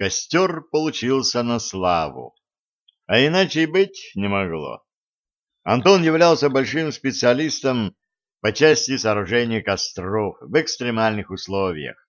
Костер получился на славу, а иначе и быть не могло. Антон являлся большим специалистом по части сооружения костров в экстремальных условиях.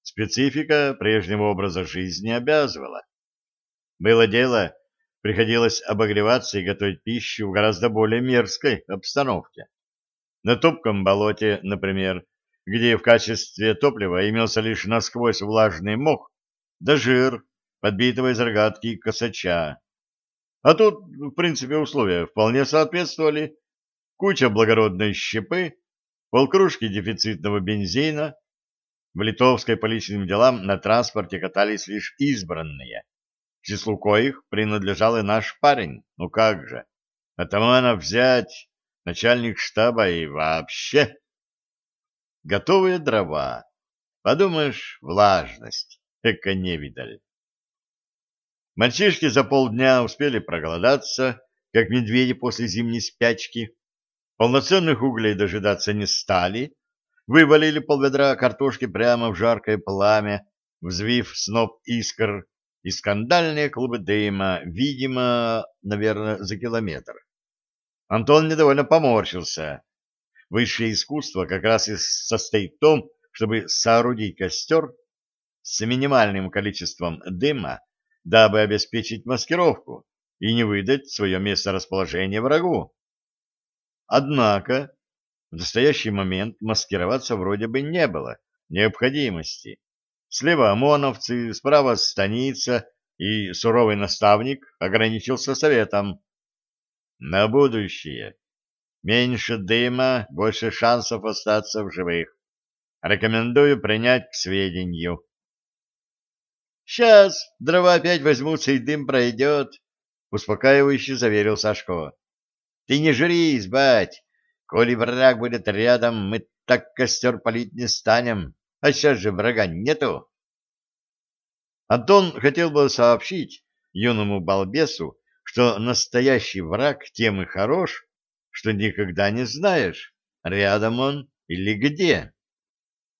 Специфика прежнего образа жизни обязывала. Было дело, приходилось обогреваться и готовить пищу в гораздо более мерзкой обстановке. На топком болоте, например, где в качестве топлива имелся лишь насквозь влажный мох да жир, подбитого из рогатки косача. А тут, в принципе, условия вполне соответствовали. Куча благородной щепы, полкружки дефицитного бензина. В Литовской по личным делам на транспорте катались лишь избранные, к числу коих принадлежал и наш парень. Ну как же, атамана взять, начальник штаба и вообще. Готовые дрова. Подумаешь, влажность, эко-невидаль. Мальчишки за полдня успели проголодаться, как медведи после зимней спячки. Полноценных углей дожидаться не стали, вывалили полведра картошки прямо в жаркое пламя, взвив сноп искр и скандальные клубы дыма, видимо, наверное, за километр. Антон недовольно поморщился. Высшее искусство как раз и состоит в том, чтобы соорудить костер с минимальным количеством дыма, дабы обеспечить маскировку и не выдать свое месторасположение врагу. Однако в настоящий момент маскироваться вроде бы не было необходимости. Слева ОМОНовцы, справа станица, и суровый наставник ограничился советом. На будущее. Меньше дыма, больше шансов остаться в живых. Рекомендую принять к сведению. Сейчас дрова опять возьмутся, и дым пройдет, — успокаивающе заверил Сашко. — Ты не жрись, бать. Коли враг будет рядом, мы так костер палить не станем. А сейчас же врага нету. Антон хотел бы сообщить юному балбесу, что настоящий враг тем и хорош, что никогда не знаешь, рядом он или где.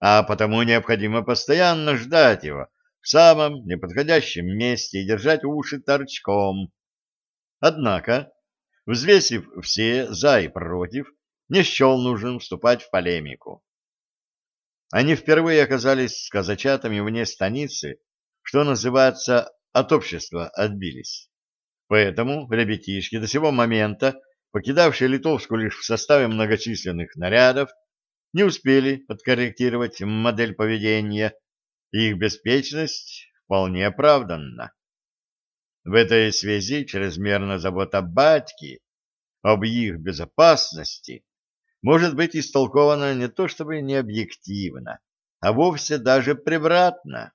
А потому необходимо постоянно ждать его, в самом неподходящем месте и держать уши торчком. Однако, взвесив все «за» и «против», не счел нужным вступать в полемику. Они впервые оказались с казачатами вне станицы, что называется, от общества отбились. Поэтому ребятишки до сего момента, покидавшие Литовску лишь в составе многочисленных нарядов, не успели подкорректировать модель поведения их беспечность вполне оправданна. В этой связи чрезмерная забота батьки об их безопасности может быть истолкована не то чтобы не объективно, а вовсе даже превратно.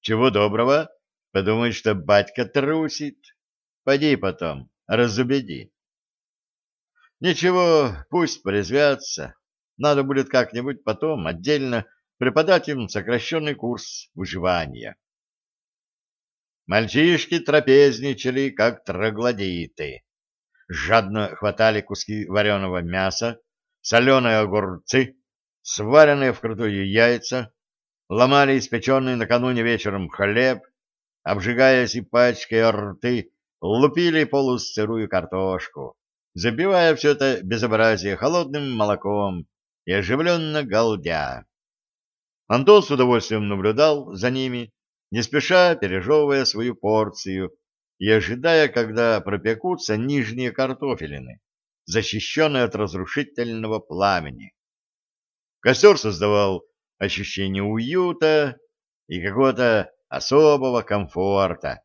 Чего доброго, подумай, что батька трусит. Пойди потом, разубеди. Ничего, пусть порезвятся. Надо будет как-нибудь потом отдельно преподать им сокращенный курс выживания. Мальчишки трапезничали, как троглодиты. Жадно хватали куски вареного мяса, соленые огурцы, сваренные вкрутую яйца, ломали испеченный накануне вечером хлеб, обжигаясь и пачкая рты, лупили полусырую картошку, забивая все это безобразие холодным молоком и оживленно галдя. Антон с удовольствием наблюдал за ними, не спеша пережевывая свою порцию и ожидая, когда пропекутся нижние картофелины, защищенные от разрушительного пламени. Костер создавал ощущение уюта и какого-то особого комфорта.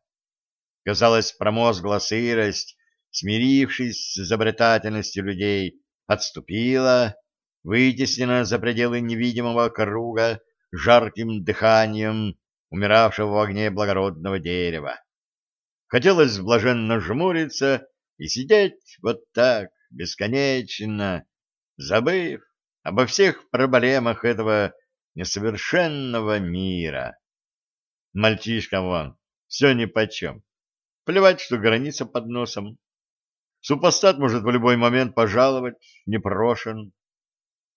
Казалось, промозгла сырость, смирившись с изобретательностью людей, отступила, вытеснена за пределы невидимого круга жарким дыханием умиравшего в огне благородного дерева. Хотелось блаженно жмуриться и сидеть вот так, бесконечно, забыв обо всех проблемах этого несовершенного мира. Мальчишкам вон, все нипочем. Плевать, что граница под носом. Супостат может в любой момент пожаловать, не прошен.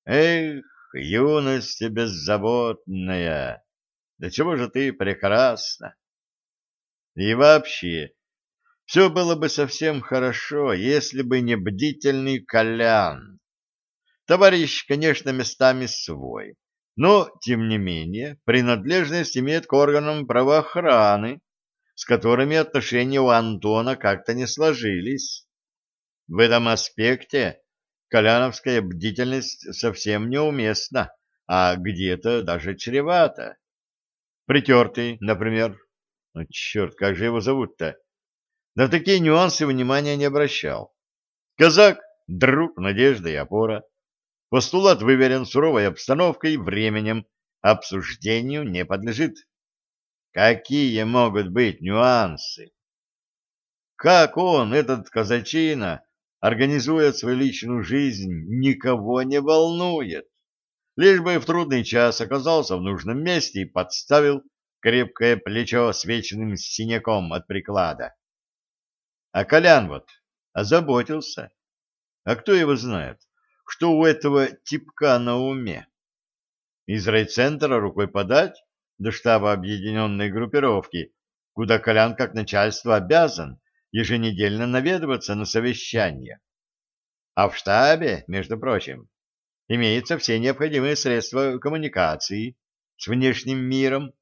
Эх, юность беззаботная, да чего же ты прекрасна! И вообще, все было бы совсем хорошо, если бы не бдительный Колян. Товарищ, конечно, местами свой, но, тем не менее, принадлежность имеет к органам правоохраны, с которыми отношения у Антона как-то не сложились. В этом аспекте коляновская бдительность совсем неуместна, а где-то даже чревата. Притертый, например. Ну, черт, как же его зовут-то? На такие нюансы внимания не обращал. Казак — друг, надежда и опора. Постулат выверен суровой обстановкой временем, обсуждению не подлежит. Какие могут быть нюансы? Как он, этот казачина, организует свою личную жизнь, никого не волнует. Лишь бы в трудный час оказался в нужном месте и подставил крепкое плечо с вечным синяком от приклада. А Колян вот озаботился. А кто его знает, что у этого типка на уме? Из райцентра рукой подать до штаба объединенной группировки, куда Колян как начальство обязан еженедельно наведываться на совещание. А в штабе, между прочим, имеются все необходимые средства коммуникации с внешним миром,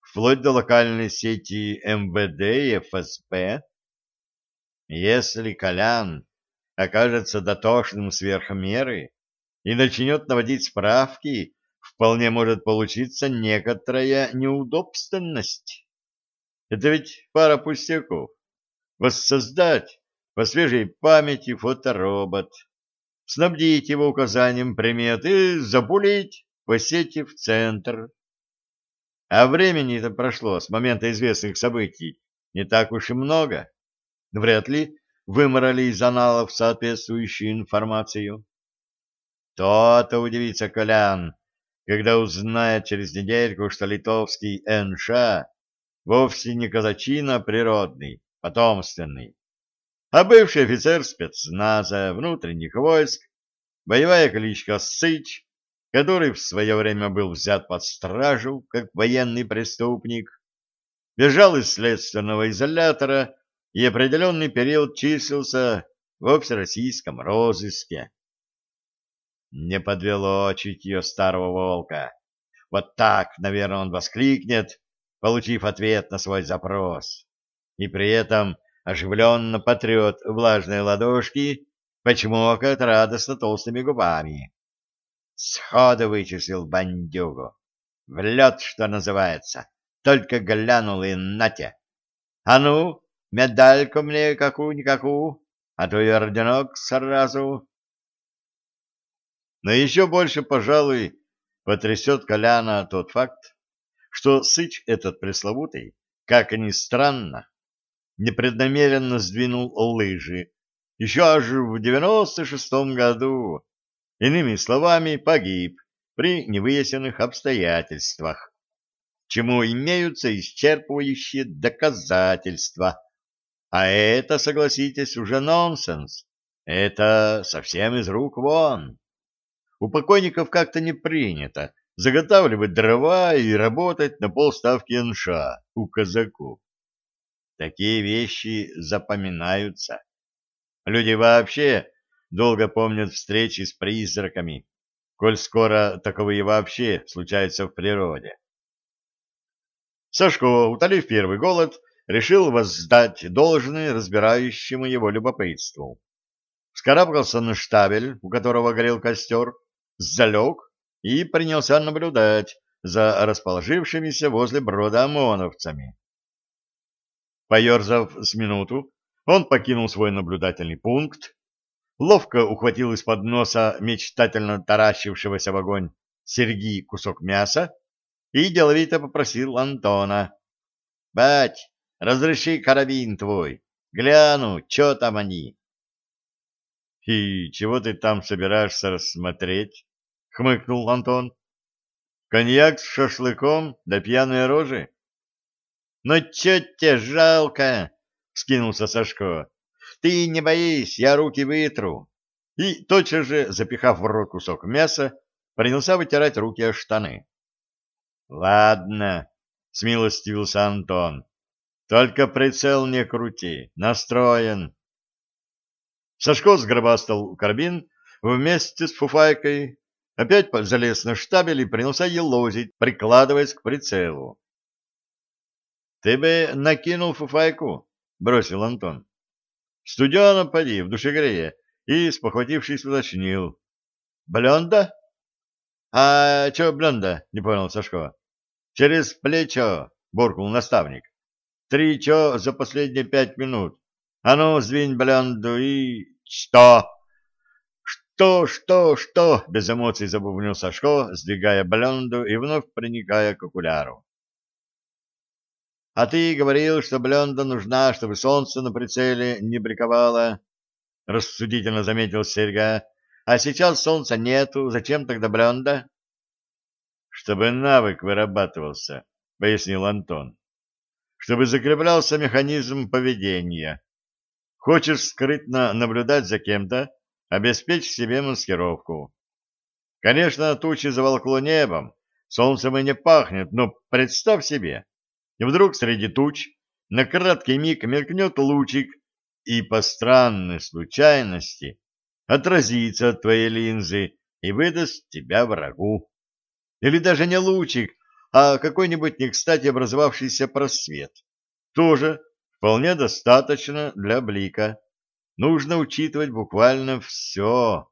вплоть до локальной сети МВД и ФСБ. Если Колян окажется дотошным сверх меры и начнет наводить справки вполне может получиться некоторая неудобственность. Это ведь пара пустяков. Воссоздать по свежей памяти фоторобот, снабдить его указанием примет и запулить по сети в центр. А времени-то прошло с момента известных событий не так уж и много. Вряд ли выморали из аналов соответствующую информацию. То-то удивится Колян, когда узнает через недельку, что литовский НШ вовсе не казачина природный, потомственный, а бывший офицер спецназа внутренних войск, боевая кличка Сыч, который в свое время был взят под стражу как военный преступник, бежал из следственного изолятора и определенный период числился в общероссийском розыске. Не подвело чутье старого волка. Вот так, наверное, он воскликнет, получив ответ на свой запрос. И при этом оживленно потрет влажные ладошки, почмокает радостно толстыми губами. Сходу вычислил бандюгу. В лед, что называется. Только глянул и нате. А ну, медальку мне какую-никакую, а то и орденок сразу. Но еще больше, пожалуй, потрясет Коляна тот факт, что Сыч этот пресловутый, как ни странно, непреднамеренно сдвинул лыжи, еще аж в девяносто шестом году, иными словами, погиб при невыясненных обстоятельствах, чему имеются исчерпывающие доказательства. А это, согласитесь, уже нонсенс. Это совсем из рук вон. У покойников как-то не принято заготавливать дрова и работать на полставки НШ у казаков. Такие вещи запоминаются. Люди вообще долго помнят встречи с призраками, коль скоро таковые вообще случаются в природе. Сашко, утолив первый голод, решил воздать должное разбирающему его любопытству. Вскарабкался на штабель, у которого горел костер, залег и принялся наблюдать за расположившимися возле брода ОМОНовцами. Поерзав с минуту, он покинул свой наблюдательный пункт, ловко ухватил из-под носа мечтательно таращившегося в огонь Сергий кусок мяса и деловито попросил Антона. — Бать, разреши карабин твой, гляну, что там они. — И чего ты там собираешься рассмотреть? — хмыкнул Антон. — Коньяк с шашлыком да пьяные рожи? — Ну, чё тебе жалко? — скинулся Сашко. — Ты не боись, я руки вытру. И, тотчас же, запихав в рот кусок мяса, принялся вытирать руки о штаны. — Ладно, — смилостивился Антон. Только прицел не крути. Настроен. Сашко сгробастал карабин вместе с фуфайкой, опять залез на штабель и принялся елозить, прикладываясь к прицелу. — Ты бы накинул фуфайку, — бросил Антон. — Студено поди, в душегрее, и, спохватившись, уточнил. — Бленда? — А чё бленда? — не понял Сашко. — Через плечо, — буркнул наставник. — Три чё за последние пять минут. А ну, сдвинь бленду и... — Что? — Что, что, что? — без эмоций забубнил Сашко, сдвигая бленду и вновь проникая к окуляру. — А ты говорил, что бленда нужна, чтобы солнце на прицеле не бликовало, — рассудительно заметил Серега. — А сейчас солнца нету, зачем тогда бленда? — Чтобы навык вырабатывался, — пояснил Антон. — Чтобы закреплялся механизм поведения. Хочешь скрытно наблюдать за кем-то, обеспечь себе маскировку. Конечно, тучи заволкло небом, солнцем и не пахнет, но представь себе, вдруг среди туч на краткий миг мелькнет лучик и по странной случайности отразится от твоей линзы и выдаст тебя врагу. Или даже не лучик, а какой-нибудь не кстати образовавшийся просвет. Тоже вполне достаточно для блика. Нужно учитывать буквально все.